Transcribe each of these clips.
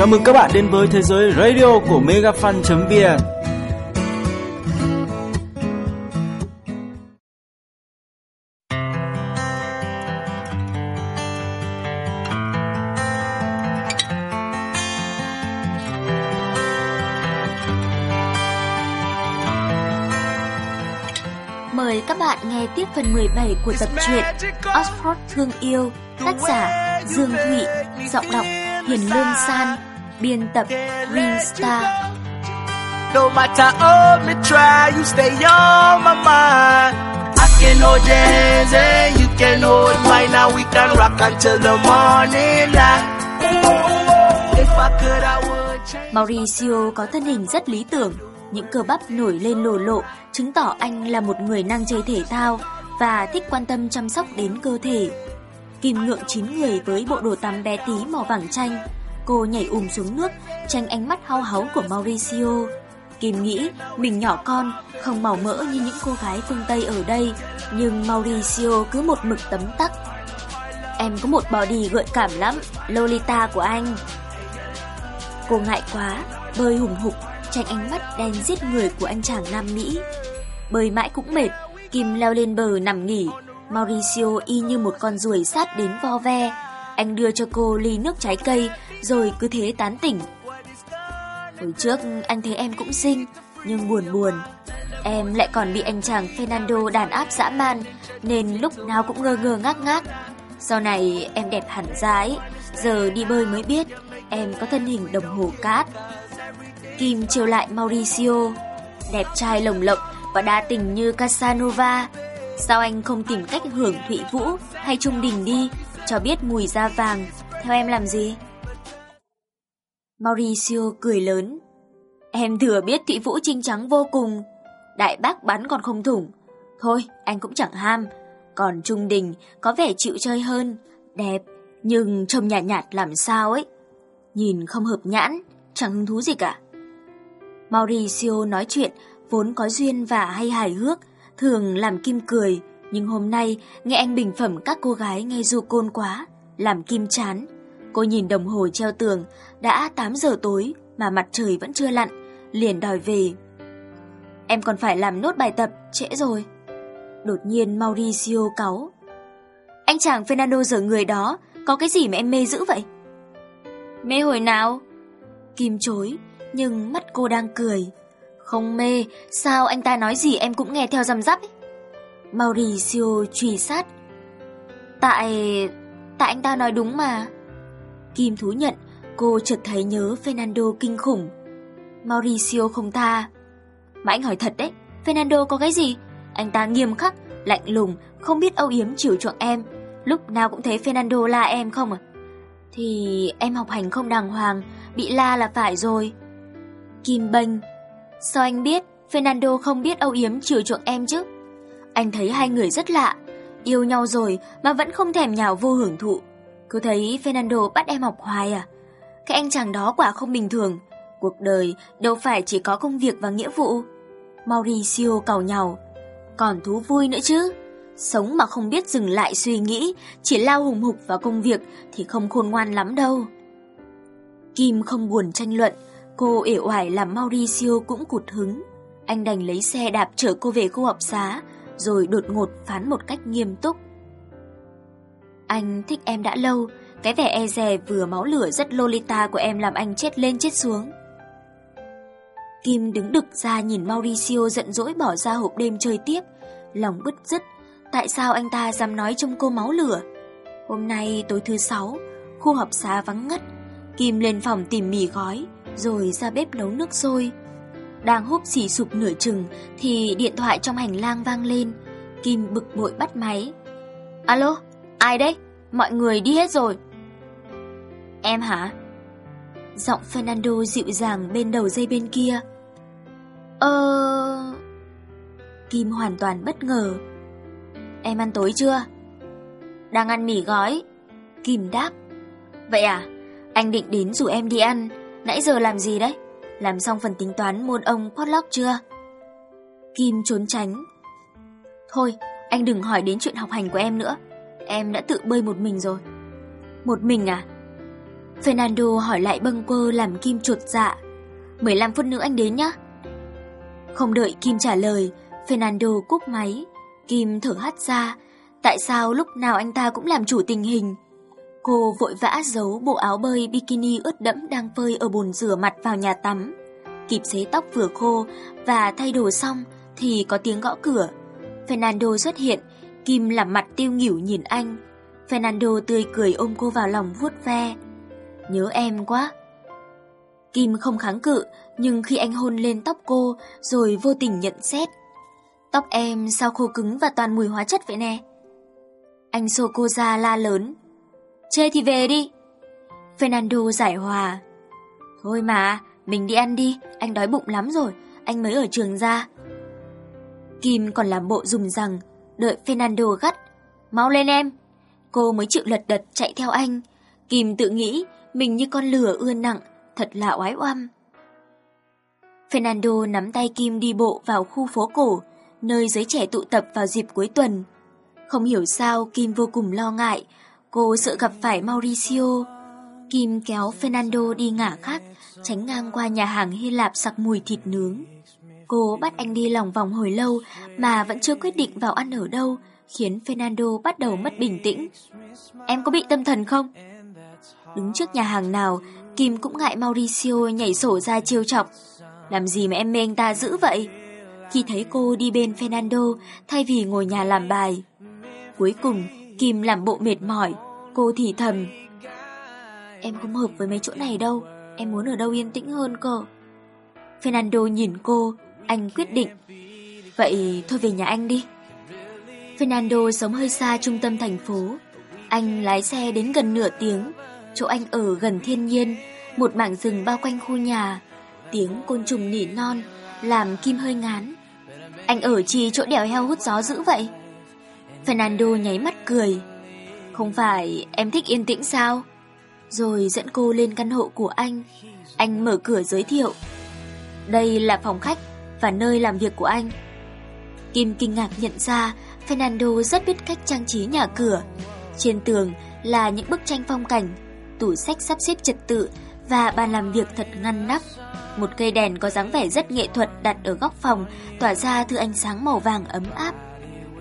Chào mừng các bạn đến với thế giới radio của megafan.vn Mời các bạn nghe tiếp phần 17 của tập truyện Oxford Thương Yêu, tác giả Dương Thụy, giọng đọc Hiền Lương San, biên tập Green Star. No matter how me try, you stay on my mind. I can hold your hands and you can hold mine. Now we can rock until the morning light. If I could, I would change. Mauricio có thân hình rất lý tưởng, những cơ bắp nổi lên lồ lộ, chứng tỏ anh là một người năng chơi thể thao và thích quan tâm chăm sóc đến cơ thể. Kim ngượng chín người với bộ đồ tắm bé tí màu vàng chanh. Cô nhảy ùm xuống nước, tranh ánh mắt hao háu của Mauricio. Kim nghĩ mình nhỏ con, không màu mỡ như những cô gái phương Tây ở đây, nhưng Mauricio cứ một mực tấm tắc. Em có một body gợi cảm lắm, Lolita của anh. Cô ngại quá, bơi hùng hục, tranh ánh mắt đen giết người của anh chàng Nam Mỹ. Bơi mãi cũng mệt, Kim leo lên bờ nằm nghỉ. Mauricio y như một con ruồi sát đến vo ve. Anh đưa cho cô ly nước trái cây, rồi cứ thế tán tỉnh. Hồi trước anh thấy em cũng xinh, nhưng buồn buồn. Em lại còn bị anh chàng Fernando đàn áp dã man, nên lúc nào cũng ngơ ngơ ngác ngác. Sau này em đẹp hẳn ra ấy, giờ đi bơi mới biết em có thân hình đồng hồ cát. Kim chiều lại Mauricio, đẹp trai lồng lộng và đa tình như Casanova. Sao anh không tìm cách hưởng Thụy Vũ hay Trung Đình đi, cho biết mùi da vàng, theo em làm gì? Mauricio cười lớn. Em thừa biết Thụy Vũ trinh trắng vô cùng. Đại bác bắn còn không thủng. Thôi, anh cũng chẳng ham. Còn Trung Đình có vẻ chịu chơi hơn, đẹp, nhưng trông nhạt nhạt làm sao ấy. Nhìn không hợp nhãn, chẳng hứng thú gì cả. Mauricio nói chuyện vốn có duyên và hay hài hước, thường làm Kim cười, nhưng hôm nay nghe anh bình phẩm các cô gái nghe du côn quá, làm Kim chán. Cô nhìn đồng hồ treo tường, đã 8 giờ tối mà mặt trời vẫn chưa lặn, liền đòi về. Em còn phải làm nốt bài tập, trễ rồi. Đột nhiên Mauricio cáu. Anh chàng Fernando giờ người đó, có cái gì mà em mê dữ vậy? Mê hồi nào? Kim chối, nhưng mắt cô đang cười. Không mê, sao anh ta nói gì em cũng nghe theo răm rắp ấy. Mauricio truy sát. Tại... tại anh ta nói đúng mà. Kim thú nhận, cô chợt thấy nhớ Fernando kinh khủng. Mauricio không tha. Mà anh hỏi thật đấy, Fernando có cái gì? Anh ta nghiêm khắc, lạnh lùng, không biết âu yếm chiều chuộng em. Lúc nào cũng thấy Fernando la em không à? Thì em học hành không đàng hoàng, bị la là phải rồi. Kim bênh. Sao anh biết Fernando không biết âu yếm chiều chuộng em chứ? Anh thấy hai người rất lạ, yêu nhau rồi mà vẫn không thèm nhào vô hưởng thụ. Cứ thấy Fernando bắt em học hoài à? Cái anh chàng đó quả không bình thường. Cuộc đời đâu phải chỉ có công việc và nghĩa vụ. Mauricio cầu nhau. Còn thú vui nữa chứ. Sống mà không biết dừng lại suy nghĩ, chỉ lao hùng hục vào công việc thì không khôn ngoan lắm đâu. Kim không buồn tranh luận, cô ể oải làm Mauricio cũng cụt hứng. Anh đành lấy xe đạp chở cô về khu học xá, rồi đột ngột phán một cách nghiêm túc. Anh thích em đã lâu, cái vẻ e dè vừa máu lửa rất Lolita của em làm anh chết lên chết xuống. Kim đứng đực ra nhìn Mauricio giận dỗi bỏ ra hộp đêm chơi tiếp, lòng bứt rứt, tại sao anh ta dám nói trong cô máu lửa. Hôm nay tối thứ sáu, khu học xá vắng ngắt, Kim lên phòng tìm mì gói, rồi ra bếp nấu nước sôi. Đang húp xì sụp nửa chừng thì điện thoại trong hành lang vang lên, Kim bực bội bắt máy. Alo, ai đấy? Mọi người đi hết rồi. Em hả? Giọng Fernando dịu dàng bên đầu dây bên kia. Ờ... Kim hoàn toàn bất ngờ. Em ăn tối chưa? Đang ăn mì gói. Kim đáp. Vậy à, anh định đến rủ em đi ăn. Nãy giờ làm gì đấy? Làm xong phần tính toán môn ông potluck chưa? Kim trốn tránh. Thôi, anh đừng hỏi đến chuyện học hành của em nữa. Em đã tự bơi một mình rồi. Một mình à? Fernando hỏi lại bâng quơ làm Kim chuột dạ. 15 phút nữa anh đến nhá. Không đợi Kim trả lời, Fernando cúp máy. Kim thở hắt ra. Tại sao lúc nào anh ta cũng làm chủ tình hình? Cô vội vã giấu bộ áo bơi bikini ướt đẫm đang phơi ở bồn rửa mặt vào nhà tắm. Kịp xế tóc vừa khô và thay đồ xong thì có tiếng gõ cửa. Fernando xuất hiện, Kim làm mặt tiêu nghỉu nhìn anh. Fernando tươi cười ôm cô vào lòng vuốt ve. Nhớ em quá. Kim không kháng cự, nhưng khi anh hôn lên tóc cô rồi vô tình nhận xét. Tóc em sao khô cứng và toàn mùi hóa chất vậy nè? Anh xô cô ra la lớn. Chê thì về đi. Fernando giải hòa. Thôi mà, mình đi ăn đi, anh đói bụng lắm rồi, anh mới ở trường ra. Kim còn làm bộ dùng rằng, đợi Fernando gắt. Mau lên em. Cô mới chịu lật đật chạy theo anh. Kim tự nghĩ mình như con lửa ưa nặng, thật là oái oăm. Fernando nắm tay Kim đi bộ vào khu phố cổ, nơi giới trẻ tụ tập vào dịp cuối tuần. Không hiểu sao Kim vô cùng lo ngại, cô sợ gặp phải Mauricio. Kim kéo Fernando đi ngả khác, tránh ngang qua nhà hàng Hy Lạp sặc mùi thịt nướng. Cô bắt anh đi lòng vòng hồi lâu mà vẫn chưa quyết định vào ăn ở đâu, khiến Fernando bắt đầu mất bình tĩnh. Em có bị tâm thần không? Đứng trước nhà hàng nào, Kim cũng ngại Mauricio nhảy sổ ra chiêu chọc. Làm gì mà em mê anh ta dữ vậy? Khi thấy cô đi bên Fernando thay vì ngồi nhà làm bài. Cuối cùng, Kim làm bộ mệt mỏi, cô thì thầm. Em không hợp với mấy chỗ này đâu, em muốn ở đâu yên tĩnh hơn cơ. Fernando nhìn cô, anh quyết định. Vậy thôi về nhà anh đi. Fernando sống hơi xa trung tâm thành phố. Anh lái xe đến gần nửa tiếng. Chỗ anh ở gần thiên nhiên, một mảng rừng bao quanh khu nhà. Tiếng côn trùng nỉ non, làm Kim hơi ngán. Anh ở chi chỗ đèo heo hút gió dữ vậy? Fernando nháy mắt cười. Không phải em thích yên tĩnh sao? Rồi dẫn cô lên căn hộ của anh. Anh mở cửa giới thiệu. Đây là phòng khách và nơi làm việc của anh. Kim kinh ngạc nhận ra Fernando rất biết cách trang trí nhà cửa. Trên tường là những bức tranh phong cảnh, tủ sách sắp xếp trật tự và bàn làm việc thật ngăn nắp. Một cây đèn có dáng vẻ rất nghệ thuật đặt ở góc phòng, tỏa ra thứ ánh sáng màu vàng ấm áp.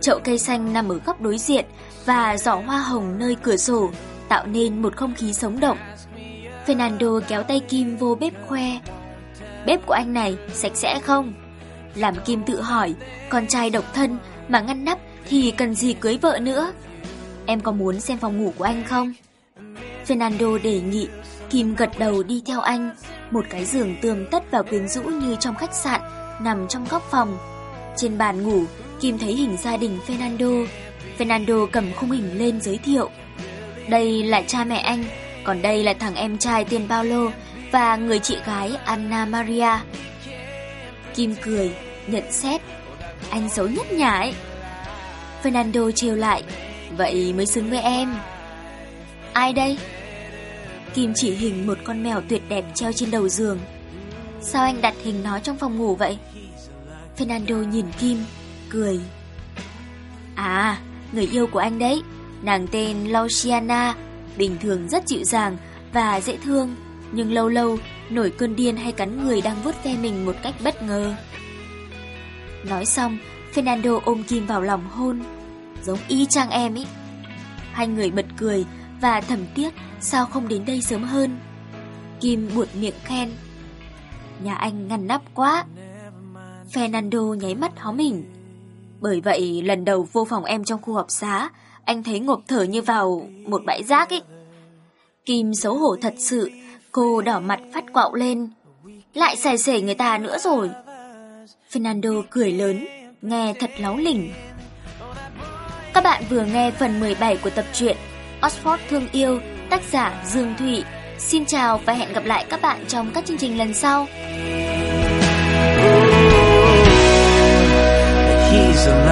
Chậu cây xanh nằm ở góc đối diện và giỏ hoa hồng nơi cửa sổ, tạo nên một không khí sống động. Fernando kéo tay Kim vô bếp khoe. Bếp của anh này sạch sẽ không? Làm Kim tự hỏi, con trai độc thân mà ngăn nắp thì cần gì cưới vợ nữa? Em có muốn xem phòng ngủ của anh không? Fernando đề nghị, Kim gật đầu đi theo anh. Một cái giường tươm tất và quyến rũ như trong khách sạn, nằm trong góc phòng. Trên bàn ngủ, Kim thấy hình gia đình Fernando. Fernando cầm khung hình lên giới thiệu. Đây là cha mẹ anh, còn đây là thằng em trai tên Paulo và người chị gái Anna Maria. Kim cười, nhận xét. Anh xấu nhất nhà ấy. Fernando trêu lại. Vậy mới xứng với em. Ai đây? Kim chỉ hình một con mèo tuyệt đẹp treo trên đầu giường. Sao anh đặt hình nó trong phòng ngủ vậy? Fernando nhìn Kim, cười. À, người yêu của anh đấy. Nàng tên Lausiana bình thường rất dịu dàng và dễ thương, nhưng lâu lâu nổi cơn điên hay cắn người đang vuốt ve mình một cách bất ngờ. Nói xong, Fernando ôm Kim vào lòng hôn, giống y chang em ý. Hai người bật cười và thầm tiếc sao không đến đây sớm hơn. Kim buột miệng khen. Nhà anh ngăn nắp quá. Fernando nháy mắt hó mình. Bởi vậy lần đầu vô phòng em trong khu học xá, anh thấy ngộp thở như vào một bãi rác ấy. Kim xấu hổ thật sự, cô đỏ mặt phát quạo lên. Lại xài xể người ta nữa rồi. Fernando cười lớn, nghe thật láo lỉnh. Các bạn vừa nghe phần 17 của tập truyện Oxford Thương Yêu, tác giả Dương Thụy. Xin chào và hẹn gặp lại các bạn trong các chương trình lần sau.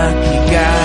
laki kau